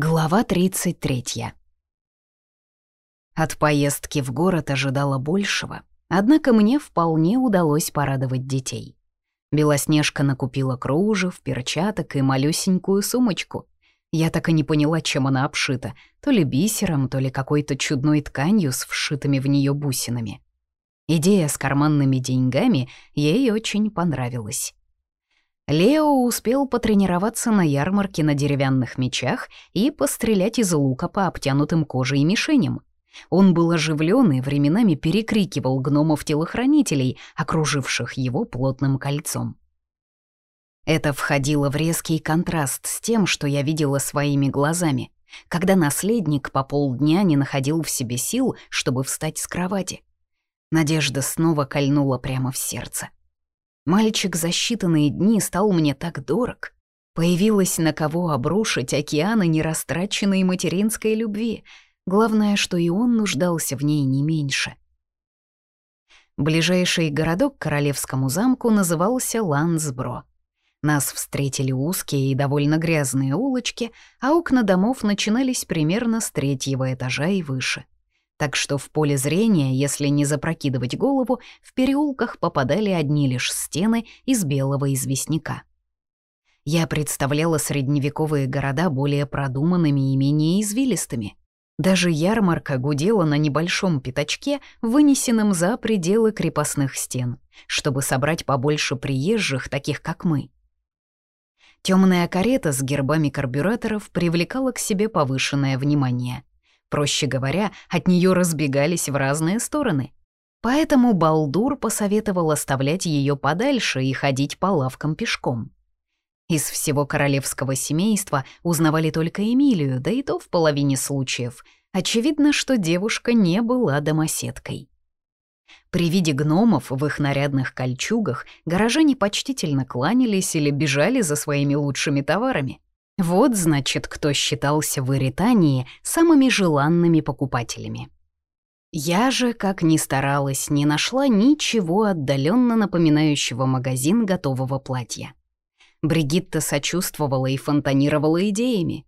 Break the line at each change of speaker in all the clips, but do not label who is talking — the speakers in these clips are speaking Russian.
Глава 33. От поездки в город ожидала большего, однако мне вполне удалось порадовать детей. Белоснежка накупила кружев, перчаток и малюсенькую сумочку. Я так и не поняла, чем она обшита, то ли бисером, то ли какой-то чудной тканью с вшитыми в нее бусинами. Идея с карманными деньгами ей очень понравилась. Лео успел потренироваться на ярмарке на деревянных мечах и пострелять из лука по обтянутым кожей мишеням. Он был оживлен и временами перекрикивал гномов-телохранителей, окруживших его плотным кольцом. Это входило в резкий контраст с тем, что я видела своими глазами, когда наследник по полдня не находил в себе сил, чтобы встать с кровати. Надежда снова кольнула прямо в сердце. Мальчик за считанные дни стал мне так дорог. Появилось на кого обрушить океаны нерастраченной материнской любви. Главное, что и он нуждался в ней не меньше. Ближайший городок к Королевскому замку назывался Лансбро. Нас встретили узкие и довольно грязные улочки, а окна домов начинались примерно с третьего этажа и выше — так что в поле зрения, если не запрокидывать голову, в переулках попадали одни лишь стены из белого известняка. Я представляла средневековые города более продуманными и менее извилистыми. Даже ярмарка гудела на небольшом пятачке, вынесенном за пределы крепостных стен, чтобы собрать побольше приезжих, таких как мы. Темная карета с гербами карбюраторов привлекала к себе повышенное внимание. Проще говоря, от нее разбегались в разные стороны. Поэтому Балдур посоветовал оставлять ее подальше и ходить по лавкам пешком. Из всего королевского семейства узнавали только Эмилию, да и то в половине случаев. Очевидно, что девушка не была домоседкой. При виде гномов в их нарядных кольчугах горожане почтительно кланялись или бежали за своими лучшими товарами. Вот, значит, кто считался в Иритании самыми желанными покупателями. Я же, как ни старалась, не нашла ничего отдаленно напоминающего магазин готового платья. Бригитта сочувствовала и фонтанировала идеями.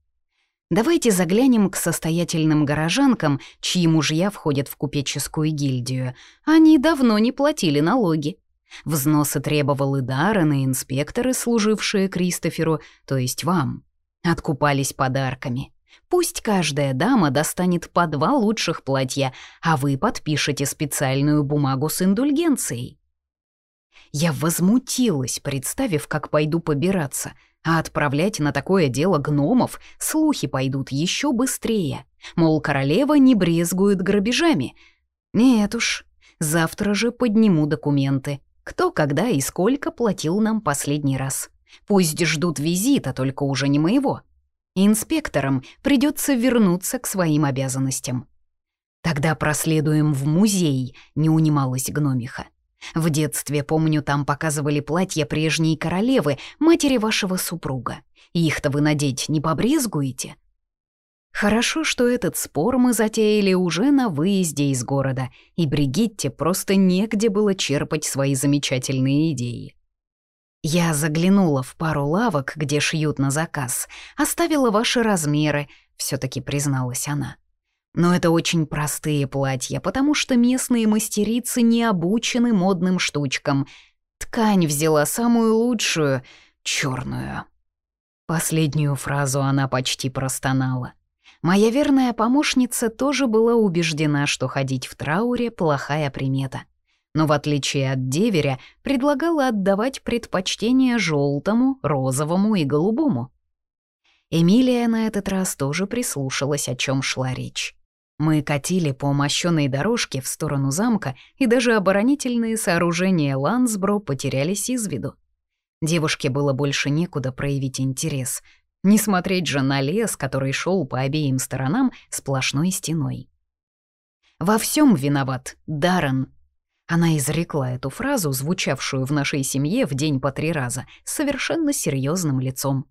Давайте заглянем к состоятельным горожанкам, чьи мужья входят в купеческую гильдию. Они давно не платили налоги. Взносы требовал и Даррен, и инспекторы, служившие Кристоферу, то есть вам. Откупались подарками. Пусть каждая дама достанет по два лучших платья, а вы подпишете специальную бумагу с индульгенцией. Я возмутилась, представив, как пойду побираться, а отправлять на такое дело гномов слухи пойдут еще быстрее. Мол, королева не брезгует грабежами. Нет уж, завтра же подниму документы. Кто, когда и сколько платил нам последний раз. Пусть ждут визита, только уже не моего. Инспекторам придется вернуться к своим обязанностям. Тогда проследуем в музей, не унималась гномиха. В детстве, помню, там показывали платья прежней королевы, матери вашего супруга. Их-то вы надеть не побрезгуете? Хорошо, что этот спор мы затеяли уже на выезде из города, и Бригитте просто негде было черпать свои замечательные идеи. Я заглянула в пару лавок, где шьют на заказ, оставила ваши размеры, все таки призналась она. Но это очень простые платья, потому что местные мастерицы не обучены модным штучкам. Ткань взяла самую лучшую, черную. Последнюю фразу она почти простонала. Моя верная помощница тоже была убеждена, что ходить в трауре — плохая примета но в отличие от деверя предлагала отдавать предпочтение желтому, розовому и голубому. Эмилия на этот раз тоже прислушалась, о чем шла речь. Мы катили по мощенной дорожке в сторону замка, и даже оборонительные сооружения Лансбро потерялись из виду. Девушке было больше некуда проявить интерес. Не смотреть же на лес, который шел по обеим сторонам сплошной стеной. Во всем виноват Даррен, она изрекла эту фразу, звучавшую в нашей семье в день по три раза, совершенно серьезным лицом.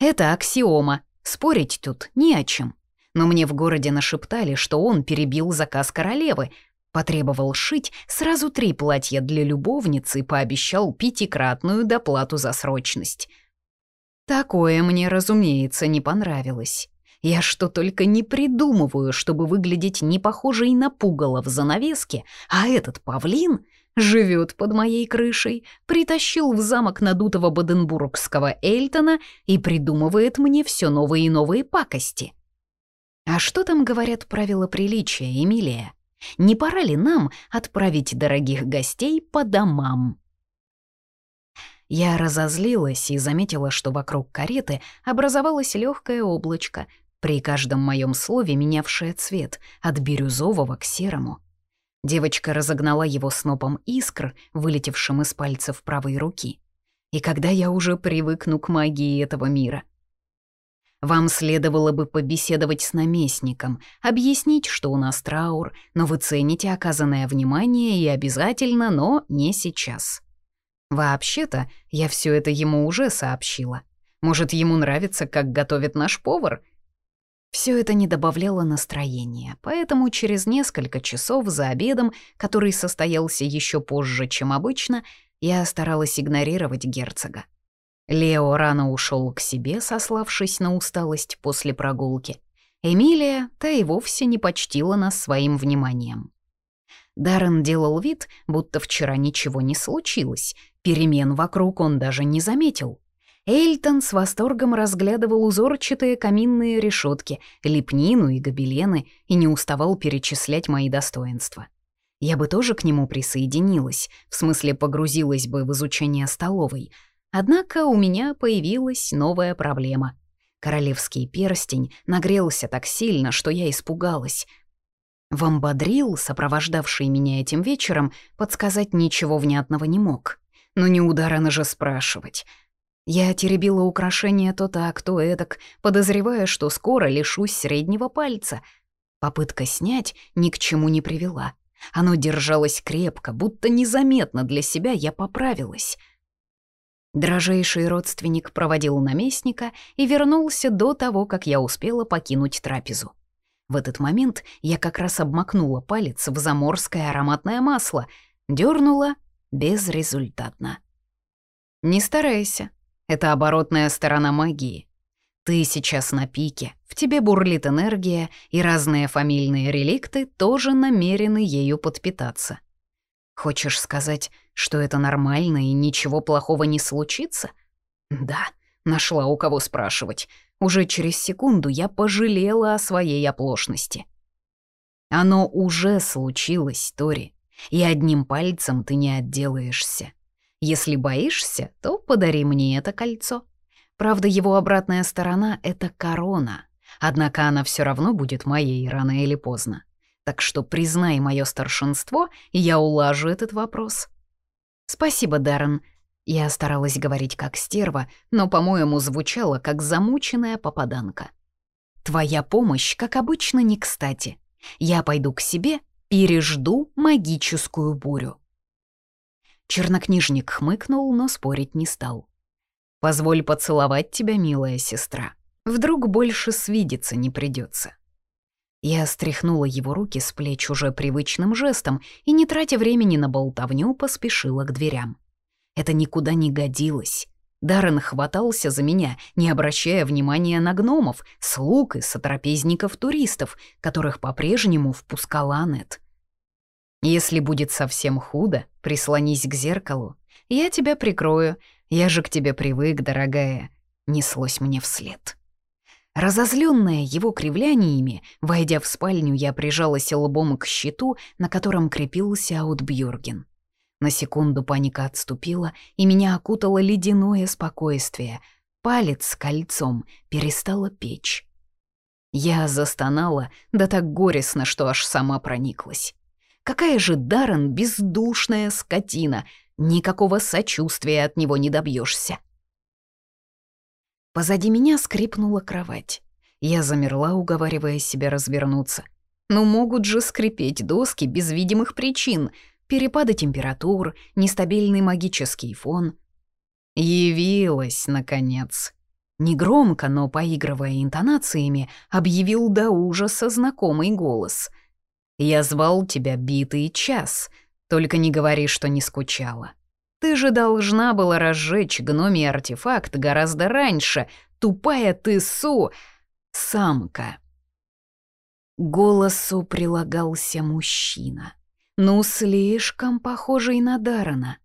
«Это аксиома. Спорить тут не о чем. Но мне в городе нашептали, что он перебил заказ королевы, потребовал шить сразу три платья для любовницы и пообещал пятикратную доплату за срочность. Такое мне, разумеется, не понравилось. Я что только не придумываю, чтобы выглядеть не похожей на пугало в занавеске, а этот павлин живет под моей крышей, притащил в замок надутого баденбургского Эльтона и придумывает мне все новые и новые пакости. А что там говорят правила приличия, Эмилия? Не пора ли нам отправить дорогих гостей по домам? Я разозлилась и заметила, что вокруг кареты образовалось легкое облачко, при каждом моем слове менявшее цвет от бирюзового к серому. Девочка разогнала его снопом искр, вылетевшим из пальцев правой руки. И когда я уже привыкну к магии этого мира? Вам следовало бы побеседовать с наместником, объяснить, что у нас траур, но вы цените оказанное внимание и обязательно, но не сейчас. Вообще-то, я все это ему уже сообщила. Может, ему нравится, как готовит наш повар — все это не добавляло настроения, поэтому через несколько часов за обедом, который состоялся еще позже, чем обычно, я старалась игнорировать герцога. Лео рано ушел к себе, сославшись на усталость после прогулки. Эмилия, та и вовсе не почтила нас своим вниманием. Даррен делал вид, будто вчера ничего не случилось, перемен вокруг он даже не заметил. Эйлтон с восторгом разглядывал узорчатые каминные решетки, лепнину и гобелены и не уставал перечислять мои достоинства. Я бы тоже к нему присоединилась, в смысле погрузилась бы в изучение столовой. Однако у меня появилась новая проблема. Королевский перстень нагрелся так сильно, что я испугалась. Вамбадрил, сопровождавший меня этим вечером, подсказать ничего внятного не мог. Но не ударано же спрашивать — я теребила украшения то так, то эдак, подозревая, что скоро лишусь среднего пальца. Попытка снять ни к чему не привела. Оно держалось крепко, будто незаметно для себя я поправилась. Дрожайший родственник проводил наместника и вернулся до того, как я успела покинуть трапезу. В этот момент я как раз обмакнула палец в заморское ароматное масло, дернула безрезультатно. «Не старайся», это оборотная сторона магии. Ты сейчас на пике, в тебе бурлит энергия, и разные фамильные реликты тоже намерены ею подпитаться. Хочешь сказать, что это нормально и ничего плохого не случится? Да, нашла у кого спрашивать. Уже через секунду я пожалела о своей оплошности. Оно уже случилось, Тори, и одним пальцем ты не отделаешься. Если боишься, то подари мне это кольцо. Правда, его обратная сторона — это корона. Однако она все равно будет моей рано или поздно. Так что признай мое старшинство, и я улажу этот вопрос. Спасибо, Даррен. Я старалась говорить как стерва, но, по-моему, звучала как замученная попаданка. Твоя помощь, как обычно, не кстати. Я пойду к себе, пережду магическую бурю. Чернокнижник хмыкнул, но спорить не стал. «Позволь поцеловать тебя, милая сестра. Вдруг больше свидеться не придется. Я стряхнула его руки с плеч уже привычным жестом и, не тратя времени на болтовню, поспешила к дверям. Это никуда не годилось. Даррен хватался за меня, не обращая внимания на гномов, слуг и сотрапезников-туристов, которых по-прежнему впускала Аннет. Если будет совсем худо, прислонись к зеркалу. Я тебя прикрою, я же к тебе привык, дорогая», — неслось мне вслед. Разозленная его кривляниями, войдя в спальню, я прижалась лбом к щиту, на котором крепился Аутбьюрген. На секунду паника отступила, и меня окутало ледяное спокойствие. Палец с кольцом перестала печь. Я застонала, да так горестно, что аж сама прониклась. Какая же Даррен бездушная скотина! Никакого сочувствия от него не добьешься. Позади меня скрипнула кровать. Я замерла, уговаривая себя развернуться. Ну, могут же скрипеть доски без видимых причин. Перепады температур, нестабильный магический фон. Явилась, наконец. Негромко, но поигрывая интонациями, объявил до ужаса знакомый голос — я звал тебя битый час, только не говори, что не скучала. Ты же должна была разжечь гномий артефакт гораздо раньше, тупая ты су... самка. голосу прилагался мужчина, ну, слишком похожий на Дарана.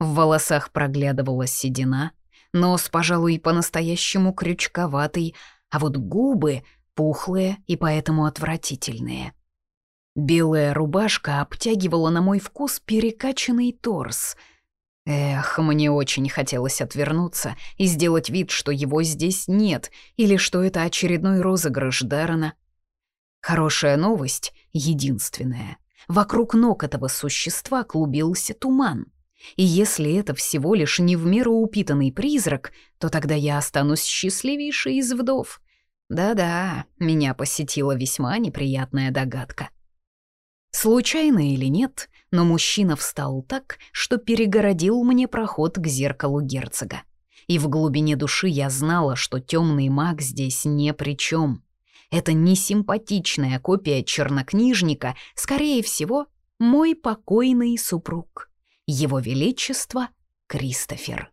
В волосах проглядывала седина, нос, пожалуй, по-настоящему крючковатый, а вот губы пухлые и поэтому отвратительные. Белая рубашка обтягивала на мой вкус перекачанный торс. Эх, мне очень хотелось отвернуться и сделать вид, что его здесь нет, или что это очередной розыгрыш Дарана. Хорошая новость, единственная. Вокруг ног этого существа клубился туман. И если это всего лишь не в меру упитанный призрак, то тогда я останусь счастливейшей из вдов. Да-да, меня посетила весьма неприятная догадка. Случайно или нет, но мужчина встал так, что перегородил мне проход к зеркалу герцога. И в глубине души я знала, что темный маг здесь не при чем. Это не симпатичная копия чернокнижника, скорее всего, мой покойный супруг. Его Величество Кристофер.